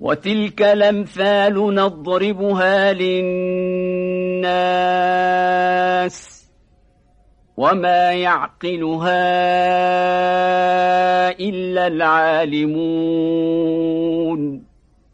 وتلك الأمثال نضربها للناس وما يعقلها إلا العالمون.